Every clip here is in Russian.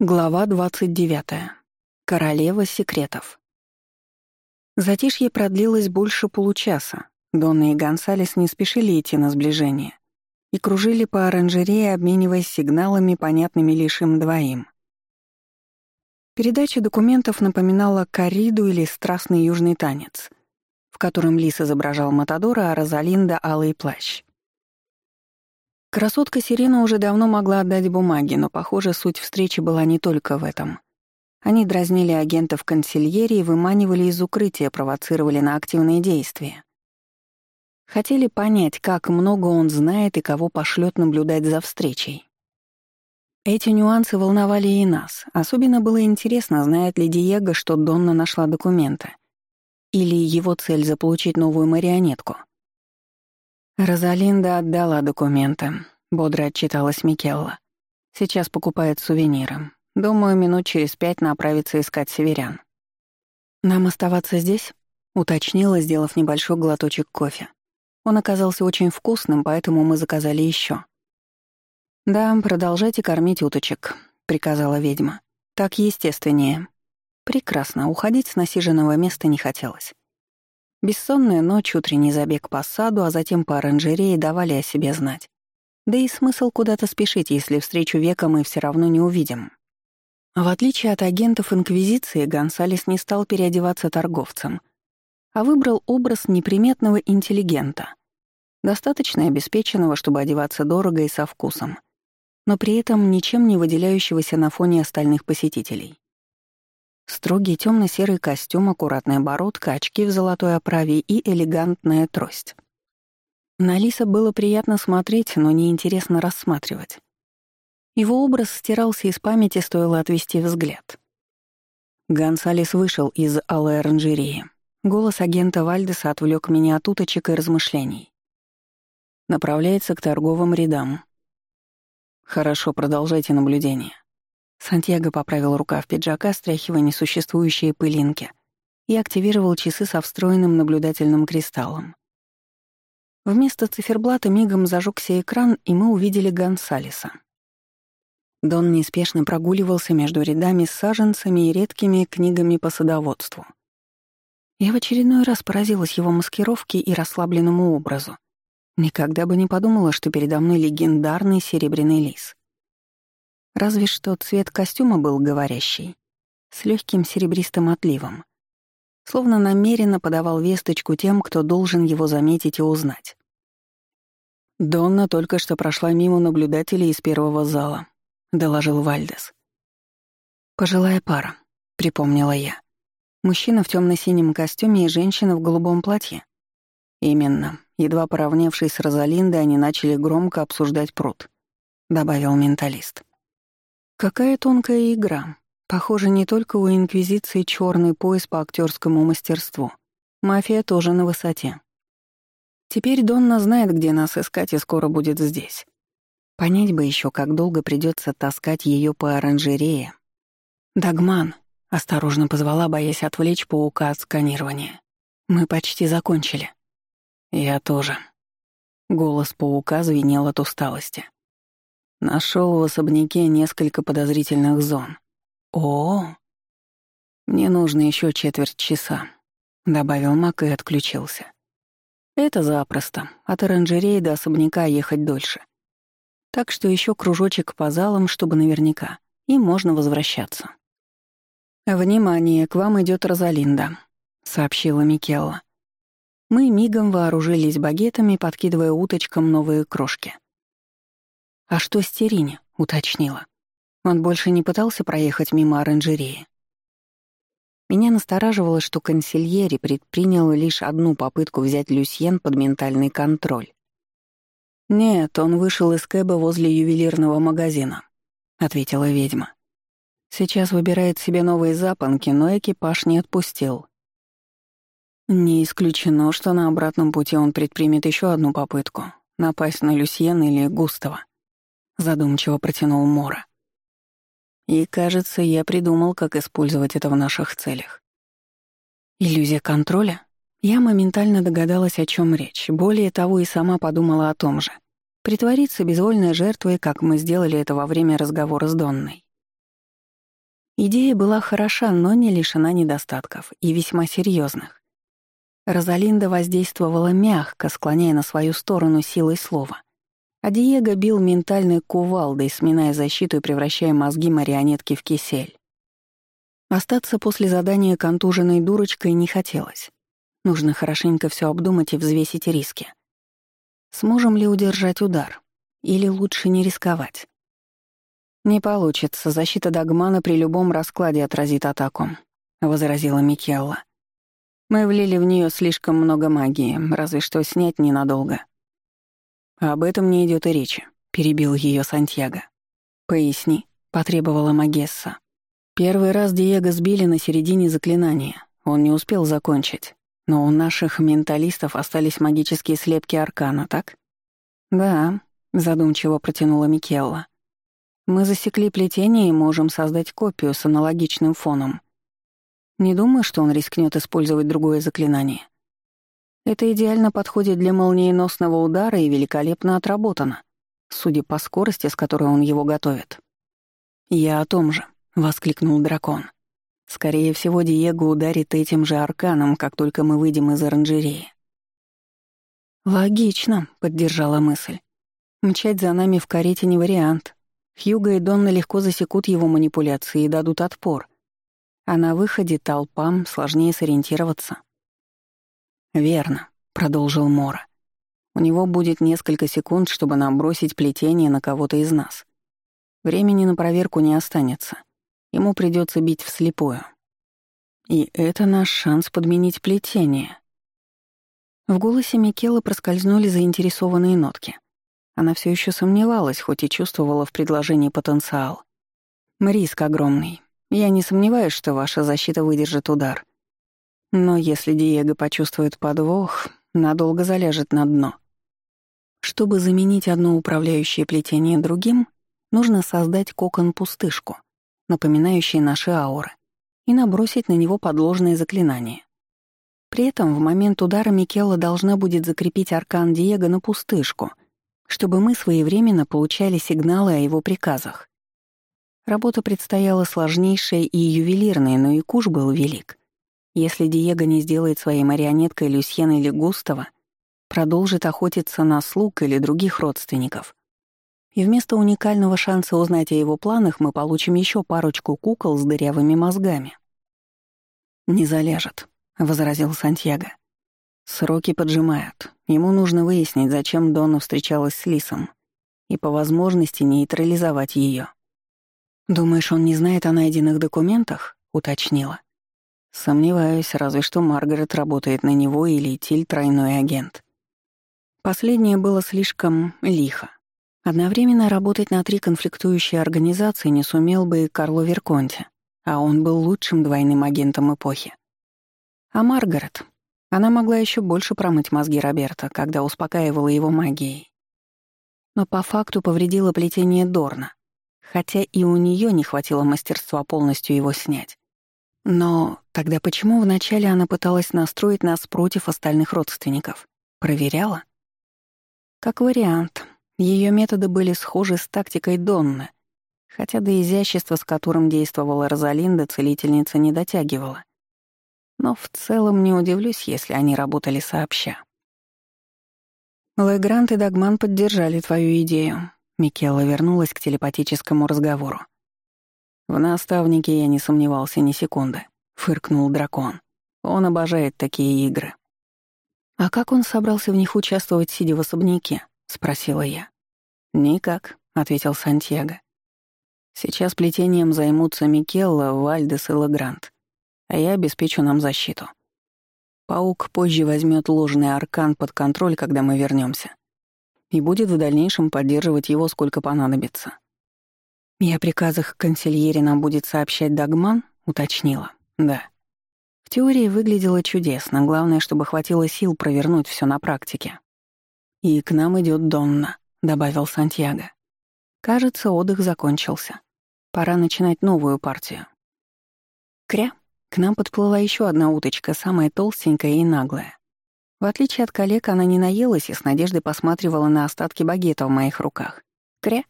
Глава 29. Королева секретов. Затишье продлилось больше получаса. Донна и Гонсалес не спешили идти на сближение и кружили по оранжерее, обмениваясь сигналами, понятными лишь им двоим. Передача документов напоминала корриду или страстный южный танец, в котором Лис изображал Матадора, а Розалинда — алый плащ. Красотка Сирена уже давно могла отдать бумаги, но, похоже, суть встречи была не только в этом. Они дразнили агентов консильерии, выманивали из укрытия, провоцировали на активные действия. Хотели понять, как много он знает и кого пошлет наблюдать за встречей. Эти нюансы волновали и нас. Особенно было интересно, знает ли Диего, что Донна нашла документы. Или его цель — заполучить новую марионетку — «Розалинда отдала документы», — бодро отчиталась Микелла. «Сейчас покупает сувениры. Думаю, минут через пять направится искать северян». «Нам оставаться здесь?» — уточнила, сделав небольшой глоточек кофе. Он оказался очень вкусным, поэтому мы заказали еще. «Да, продолжайте кормить уточек», — приказала ведьма. «Так естественнее». Прекрасно, уходить с насиженного места не хотелось. Бессонная ночь, утренний забег по саду, а затем по оранжерее давали о себе знать. Да и смысл куда-то спешить, если встречу века мы все равно не увидим. В отличие от агентов Инквизиции, Гонсалес не стал переодеваться торговцем, а выбрал образ неприметного интеллигента, достаточно обеспеченного, чтобы одеваться дорого и со вкусом, но при этом ничем не выделяющегося на фоне остальных посетителей. Строгий темно-серый костюм, аккуратная бородка, очки в золотой оправе и элегантная трость. На Лиса было приятно смотреть, но неинтересно рассматривать. Его образ стирался из памяти, стоило отвести взгляд. Гонсалес вышел из алой оранжереи. Голос агента Вальдеса отвлек меня от уточек и размышлений. Направляется к торговым рядам. Хорошо, продолжайте наблюдение. Сантьяго поправил рукав пиджака, стряхивая несуществующие пылинки, и активировал часы со встроенным наблюдательным кристаллом. Вместо циферблата мигом зажегся экран, и мы увидели Гонсалеса. Дон неспешно прогуливался между рядами с саженцами и редкими книгами по садоводству. Я в очередной раз поразилась его маскировке и расслабленному образу. Никогда бы не подумала, что передо мной легендарный серебряный лис. Разве что цвет костюма был говорящий, с легким серебристым отливом. Словно намеренно подавал весточку тем, кто должен его заметить и узнать. «Донна только что прошла мимо наблюдателей из первого зала», — доложил Вальдес. «Пожилая пара», — припомнила я. «Мужчина в темно синем костюме и женщина в голубом платье». «Именно. Едва поравнявшись с Розалиндой, они начали громко обсуждать пруд», — добавил менталист. Какая тонкая игра. Похоже, не только у Инквизиции черный пояс по актерскому мастерству. Мафия тоже на высоте. Теперь Донна знает, где нас искать, и скоро будет здесь. Понять бы еще, как долго придется таскать ее по оранжерее. «Дагман», — осторожно позвала, боясь отвлечь паука от сканирования. «Мы почти закончили». «Я тоже». Голос паука звенел от усталости. Нашел в особняке несколько подозрительных зон. О, мне нужно еще четверть часа, добавил Мак и отключился. Это запросто. От оранжереи до особняка ехать дольше. Так что еще кружочек по залам, чтобы наверняка, и можно возвращаться. «Внимание, к вам идет Розалинда», — сообщила Микелла. Мы мигом вооружились багетами, подкидывая уточкам новые крошки. «А что с Терине?» — уточнила. Он больше не пытался проехать мимо оранжереи. Меня настораживало, что консильери предпринял лишь одну попытку взять Люсьен под ментальный контроль. «Нет, он вышел из кэба возле ювелирного магазина», — ответила ведьма. «Сейчас выбирает себе новые запонки, но экипаж не отпустил». Не исключено, что на обратном пути он предпримет еще одну попытку — напасть на Люсьен или Густава. — задумчиво протянул Мора. «И, кажется, я придумал, как использовать это в наших целях». «Иллюзия контроля?» Я моментально догадалась, о чем речь. Более того, и сама подумала о том же. Притвориться безвольной жертвой, как мы сделали это во время разговора с Донной. Идея была хороша, но не лишена недостатков, и весьма серьезных. Розалинда воздействовала мягко, склоняя на свою сторону силой слова. А Диего бил ментальной кувалдой, сминая защиту и превращая мозги марионетки в кисель. Остаться после задания контуженной дурочкой не хотелось. Нужно хорошенько все обдумать и взвесить риски. Сможем ли удержать удар? Или лучше не рисковать? «Не получится. Защита Дагмана при любом раскладе отразит атаку», — возразила Микелла. «Мы влили в нее слишком много магии, разве что снять ненадолго». «Об этом не идет и речи», — перебил ее Сантьяго. «Поясни», — потребовала Магесса. Первый раз Диего сбили на середине заклинания. Он не успел закончить. Но у наших менталистов остались магические слепки аркана, так? Да, задумчиво протянула Микелла. Мы засекли плетение и можем создать копию с аналогичным фоном. Не думаю, что он рискнет использовать другое заклинание. Это идеально подходит для молниеносного удара и великолепно отработано, судя по скорости, с которой он его готовит. «Я о том же», — воскликнул дракон. «Скорее всего, Диего ударит этим же арканом, как только мы выйдем из оранжереи». «Логично», — поддержала мысль. «Мчать за нами в карете не вариант. Хьюго и Донна легко засекут его манипуляции и дадут отпор. А на выходе толпам сложнее сориентироваться. «Верно», — продолжил Мора. «У него будет несколько секунд, чтобы набросить плетение на кого-то из нас. Времени на проверку не останется. Ему придется бить вслепую. И это наш шанс подменить плетение». В голосе Микела проскользнули заинтересованные нотки. Она все еще сомневалась, хоть и чувствовала в предложении потенциал. Риск огромный. Я не сомневаюсь, что ваша защита выдержит удар. Но если Диего почувствует подвох, надолго заляжет на дно. Чтобы заменить одно управляющее плетение другим, нужно создать кокон-пустышку, напоминающий наши ауры, и набросить на него подложное заклинание. При этом в момент удара Микелла должна будет закрепить аркан Диего на пустышку — чтобы мы своевременно получали сигналы о его приказах. Работа предстояла сложнейшая и ювелирная, но и куш был велик. Если Диего не сделает своей марионеткой Люсьен или Густава, продолжит охотиться на слуг или других родственников. И вместо уникального шанса узнать о его планах мы получим еще парочку кукол с дырявыми мозгами. «Не залежет», — возразил Сантьяго. Сроки поджимают. Ему нужно выяснить, зачем Донна встречалась с Лисом, и по возможности нейтрализовать ее. «Думаешь, он не знает о найденных документах?» — уточнила. Сомневаюсь, разве что Маргарет работает на него или Тиль тройной агент. Последнее было слишком лихо. Одновременно работать на три конфликтующие организации не сумел бы и Карло Верконте, а он был лучшим двойным агентом эпохи. А Маргарет, она могла еще больше промыть мозги Роберта, когда успокаивала его магией. Но по факту повредила плетение Дорна, хотя и у нее не хватило мастерства полностью его снять. Но тогда почему вначале она пыталась настроить нас против остальных родственников? Проверяла? Как вариант, ее методы были схожи с тактикой Донны, хотя до изящества, с которым действовала Розалинда, целительница не дотягивала — но в целом не удивлюсь, если они работали сообща. Легрант и Дагман поддержали твою идею. Микела вернулась к телепатическому разговору. В наставнике я не сомневался ни секунды, фыркнул дракон. Он обожает такие игры. А как он собрался в них участвовать, сидя в особняке? спросила я. Никак, ответил Сантьяго. Сейчас плетением займутся Микелла, Вальдес и Лагрант а я обеспечу нам защиту. Паук позже возьмет ложный аркан под контроль, когда мы вернемся, и будет в дальнейшем поддерживать его сколько понадобится. «И о приказах консильери нам будет сообщать Дагман?» — уточнила. «Да». В теории выглядело чудесно, главное, чтобы хватило сил провернуть все на практике. «И к нам идет Донна», — добавил Сантьяго. «Кажется, отдых закончился. Пора начинать новую партию». «Кря», к нам подплыла еще одна уточка, самая толстенькая и наглая. В отличие от коллег, она не наелась и с надеждой посматривала на остатки багета в моих руках. Кря.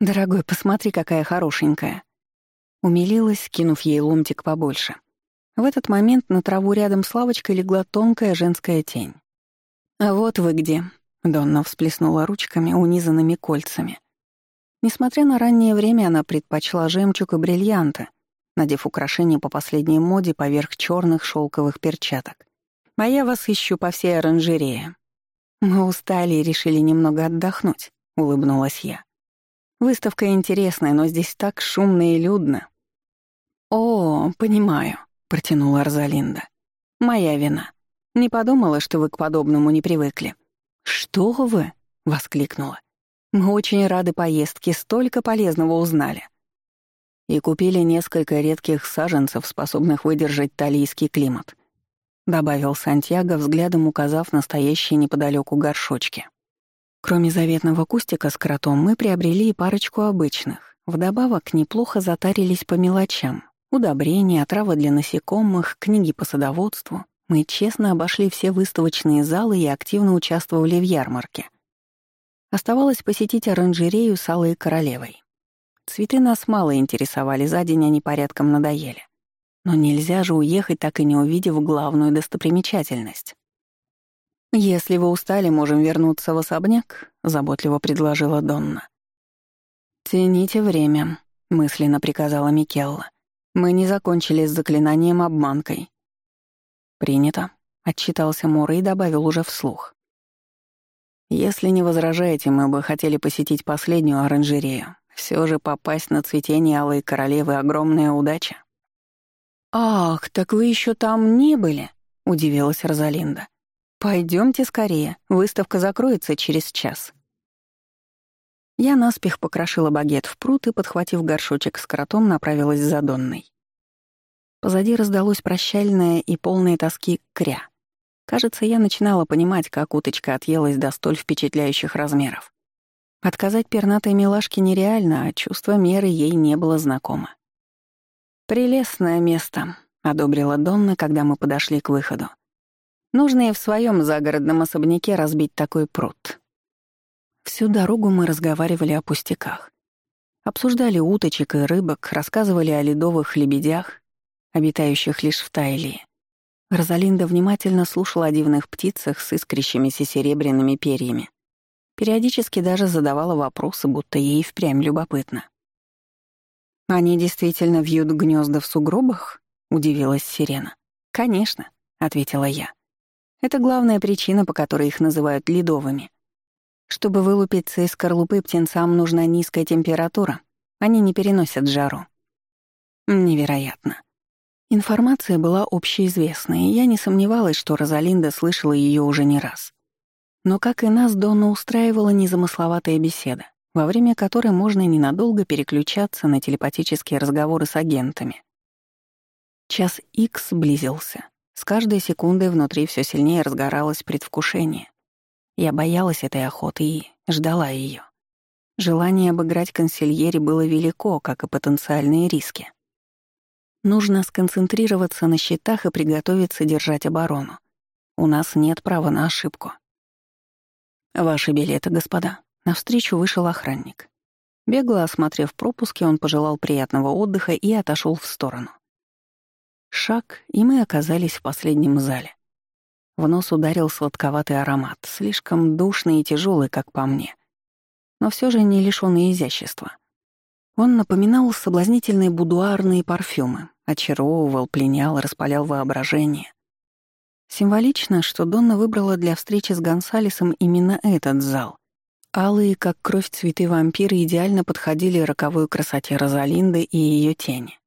«Дорогой, посмотри, какая хорошенькая». Умилилась, кинув ей ломтик побольше. В этот момент на траву рядом с лавочкой легла тонкая женская тень. «А вот вы где», — Донна всплеснула ручками, унизанными кольцами. Несмотря на раннее время, она предпочла жемчуг и бриллианты, надев украшения по последней моде поверх черных шелковых перчаток. «А я вас ищу по всей оранжерее». «Мы устали и решили немного отдохнуть», — улыбнулась я. «Выставка интересная, но здесь так шумно и людно». «О, понимаю», — протянула Розалинда. «Моя вина. Не подумала, что вы к подобному не привыкли». «Что вы?» — воскликнула. «Мы очень рады поездке, столько полезного узнали». И купили несколько редких саженцев, способных выдержать талийский климат. Добавил Сантьяго, взглядом указав настоящие неподалеку горшочки. Кроме заветного кустика с кротом, мы приобрели и парочку обычных. Вдобавок неплохо затарились по мелочам. Удобрения, отравы для насекомых, книги по садоводству. Мы честно обошли все выставочные залы и активно участвовали в ярмарке. Оставалось посетить оранжерею с Алой Королевой. Цветы нас мало интересовали, за день они порядком надоели. Но нельзя же уехать, так и не увидев главную достопримечательность. «Если вы устали, можем вернуться в особняк», — заботливо предложила Донна. «Тяните время», — мысленно приказала Микелла. «Мы не закончили с заклинанием обманкой». «Принято», — отчитался Мора и добавил уже вслух. «Если не возражаете, мы бы хотели посетить последнюю оранжерею. Все же попасть на цветение Алой Королевы — огромная удача». «Ах, так вы еще там не были?» — удивилась Розалинда. Пойдемте скорее, выставка закроется через час». Я наспех покрошила багет в пруд и, подхватив горшочек с кротом, направилась за Донной. Позади раздалось прощальное и полное тоски кря. Кажется, я начинала понимать, как уточка отъелась до столь впечатляющих размеров. Отказать пернатой милашке нереально, а чувство меры ей не было знакомо. «Прелестное место», — одобрила Донна, когда мы подошли к выходу. Нужно и в своем загородном особняке разбить такой пруд. Всю дорогу мы разговаривали о пустяках. Обсуждали уточек и рыбок, рассказывали о ледовых лебедях, обитающих лишь в Тайлии. Розалинда внимательно слушала о дивных птицах с искрящимися серебряными перьями. Периодически даже задавала вопросы, будто ей впрямь любопытно. «Они действительно вьют гнезда в сугробах?» — удивилась Сирена. «Конечно», — ответила я. Это главная причина, по которой их называют ледовыми. Чтобы вылупиться из скорлупы, птенцам нужна низкая температура. Они не переносят жару. Невероятно. Информация была общеизвестной, и я не сомневалась, что Розалинда слышала ее уже не раз. Но, как и нас, Донна устраивала незамысловатая беседа, во время которой можно ненадолго переключаться на телепатические разговоры с агентами. Час Икс близился. С каждой секундой внутри все сильнее разгоралось предвкушение. Я боялась этой охоты и ждала ее. Желание обыграть консильери было велико, как и потенциальные риски. Нужно сконцентрироваться на счетах и приготовиться держать оборону. У нас нет права на ошибку. «Ваши билеты, господа». Навстречу вышел охранник. Бегло осмотрев пропуски, он пожелал приятного отдыха и отошел в сторону. Шаг, и мы оказались в последнем зале. В нос ударил сладковатый аромат, слишком душный и тяжелый, как по мне. Но все же не лишённый изящества. Он напоминал соблазнительные будуарные парфюмы, очаровывал, пленял, распалял воображение. Символично, что Донна выбрала для встречи с Гонсалесом именно этот зал. Алые, как кровь цветы вампиры, идеально подходили роковой красоте Розалинды и ее тени.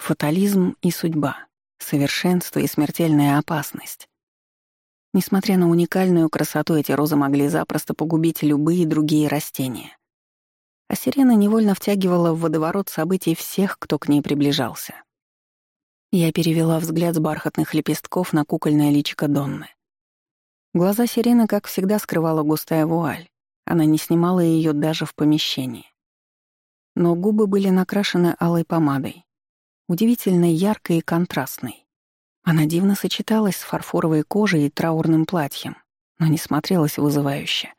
Фатализм и судьба, совершенство и смертельная опасность. Несмотря на уникальную красоту, эти розы могли запросто погубить любые другие растения. А сирена невольно втягивала в водоворот событий всех, кто к ней приближался. Я перевела взгляд с бархатных лепестков на кукольное личико Донны. Глаза сирены, как всегда, скрывала густая вуаль. Она не снимала ее даже в помещении. Но губы были накрашены алой помадой, удивительно яркой и контрастной. Она дивно сочеталась с фарфоровой кожей и траурным платьем, но не смотрелась вызывающе.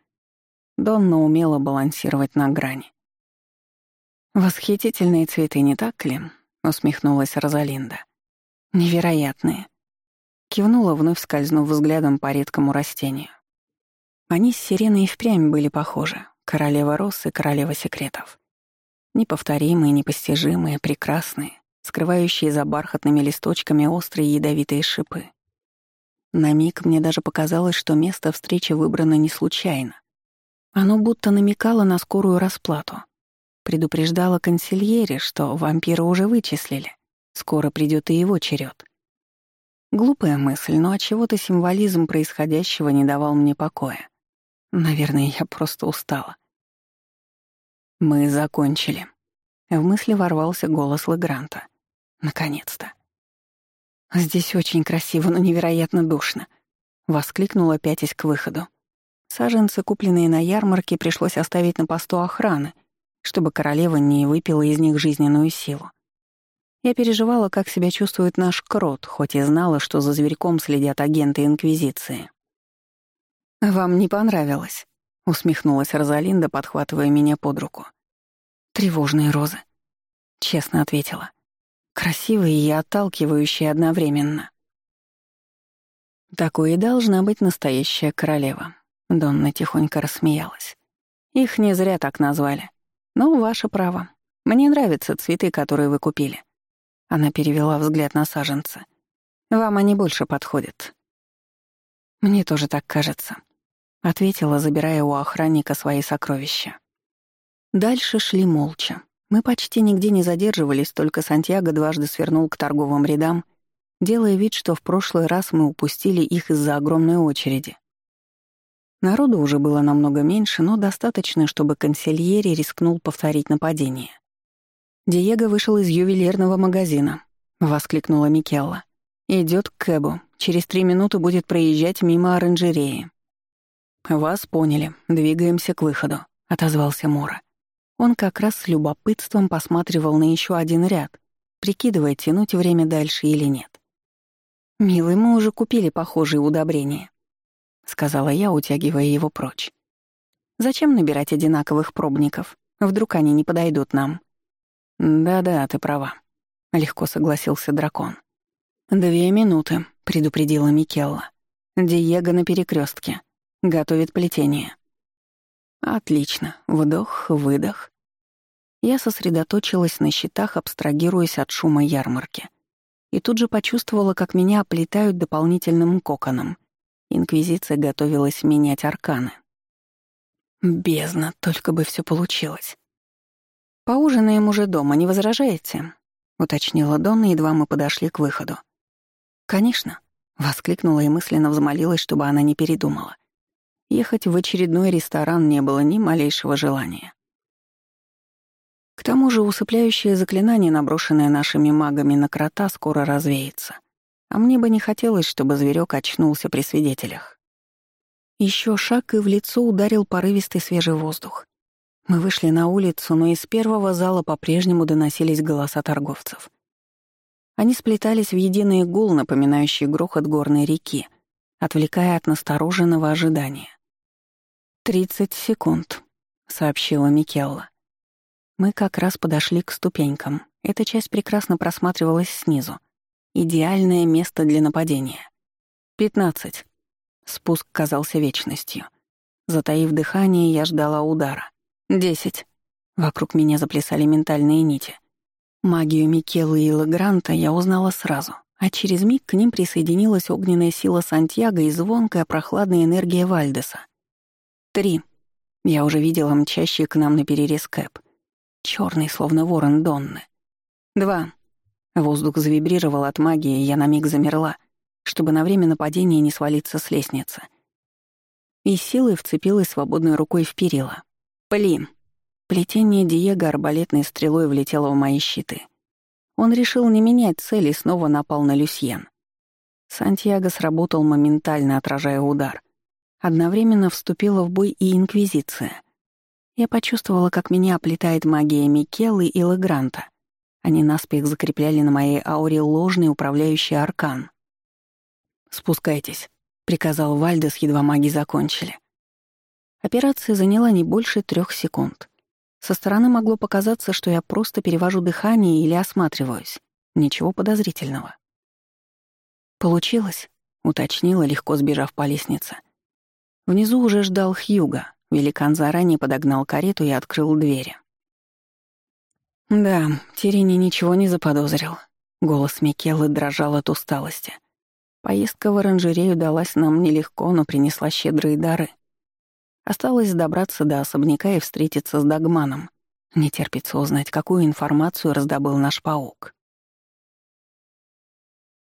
Донна умела балансировать на грани. «Восхитительные цветы, не так ли?» — усмехнулась Розалинда. «Невероятные». Кивнула, вновь скользнув взглядом по редкому растению. Они с Сиреной впрямь были похожи. Королева роз и королева секретов. Неповторимые, непостижимые, прекрасные, скрывающие за бархатными листочками острые ядовитые шипы. На миг мне даже показалось, что место встречи выбрано не случайно. Оно будто намекало на скорую расплату. Предупреждало консильере, что вампира уже вычислили. Скоро придет и его черед. Глупая мысль, но от чего то символизм происходящего не давал мне покоя. Наверное, я просто устала. «Мы закончили». В мысли ворвался голос Легранта. «Наконец-то». «Здесь очень красиво, но невероятно душно», — воскликнула, пятясь к выходу. Саженцы, купленные на ярмарке, пришлось оставить на посту охраны, чтобы королева не выпила из них жизненную силу. Я переживала, как себя чувствует наш крот, хоть и знала, что за зверьком следят агенты Инквизиции. «Вам не понравилось?» — усмехнулась Розалинда, подхватывая меня под руку. «Тревожные розы», — честно ответила. «Красивые и отталкивающие одновременно». «Такой и должна быть настоящая королева», — Донна тихонько рассмеялась. «Их не зря так назвали. Но ваше право. Мне нравятся цветы, которые вы купили». Она перевела взгляд на саженцы. «Вам они больше подходят». «Мне тоже так кажется», — ответила, забирая у охранника свои сокровища. Дальше шли молча. Мы почти нигде не задерживались, только Сантьяго дважды свернул к торговым рядам, делая вид, что в прошлый раз мы упустили их из-за огромной очереди. Народу уже было намного меньше, но достаточно, чтобы консильери рискнул повторить нападение. Диего вышел из ювелирного магазина, воскликнула Микелла. Идет к Кэбу. Через три минуты будет проезжать мимо оранжереи. «Вас поняли. Двигаемся к выходу», — отозвался Мора. Он как раз с любопытством посматривал на еще один ряд, прикидывая, тянуть время дальше или нет. «Милый, мы уже купили похожие удобрения», — сказала я, утягивая его прочь. «Зачем набирать одинаковых пробников? Вдруг они не подойдут нам?» «Да-да, ты права», — легко согласился дракон. «Две минуты», — предупредила Микелла. «Диего на перекрестке. Готовит плетение. Отлично. Вдох, выдох. Я сосредоточилась на счетах, абстрагируясь от шума ярмарки. И тут же почувствовала, как меня оплетают дополнительным коконом. Инквизиция готовилась менять арканы. Бездна, только бы все получилось. «Поужинаем уже дома, не возражаете?» — уточнила Донна, едва мы подошли к выходу. «Конечно», — воскликнула и мысленно взмолилась, чтобы она не передумала. Ехать в очередной ресторан не было ни малейшего желания. К тому же усыпляющее заклинание, наброшенное нашими магами на крота, скоро развеется. А мне бы не хотелось, чтобы зверек очнулся при свидетелях. Еще шаг, и в лицо ударил порывистый свежий воздух. Мы вышли на улицу, но из первого зала по-прежнему доносились голоса торговцев. Они сплетались в единый гул, напоминающий грохот горной реки, отвлекая от настороженного ожидания. «Тридцать секунд», — сообщила Микелла. Мы как раз подошли к ступенькам. Эта часть прекрасно просматривалась снизу. Идеальное место для нападения. «Пятнадцать». Спуск казался вечностью. Затаив дыхание, я ждала удара. «Десять». Вокруг меня заплясали ментальные нити. Магию Микеллы и Лагранта я узнала сразу, а через миг к ним присоединилась огненная сила Сантьяго и звонкая прохладная энергия Вальдеса. Три. Я уже видела мчащий к нам на перерез Кэп. Черный, словно ворон Донны. Два. Воздух завибрировал от магии, и я на миг замерла, чтобы на время нападения не свалиться с лестницы. И силой вцепилась свободной рукой в перила. Пли. Плетение Диего арбалетной стрелой влетело в мои щиты. Он решил не менять цель и снова напал на Люсьен. Сантьяго сработал моментально, отражая удар — Одновременно вступила в бой и Инквизиция. Я почувствовала, как меня оплетает магия Микелы и Легранта. Они наспех закрепляли на моей ауре ложный управляющий аркан. «Спускайтесь», — приказал Вальдес, едва маги закончили. Операция заняла не больше трех секунд. Со стороны могло показаться, что я просто перевожу дыхание или осматриваюсь. Ничего подозрительного. «Получилось?» — уточнила, легко сбежав по лестнице. Внизу уже ждал Хьюга. Великан заранее подогнал карету и открыл двери. Да, Терени ничего не заподозрил. Голос Микелы дрожал от усталости. Поездка в оранжерею далась нам нелегко, но принесла щедрые дары. Осталось добраться до особняка и встретиться с Дагманом. Не терпится узнать, какую информацию раздобыл наш паук.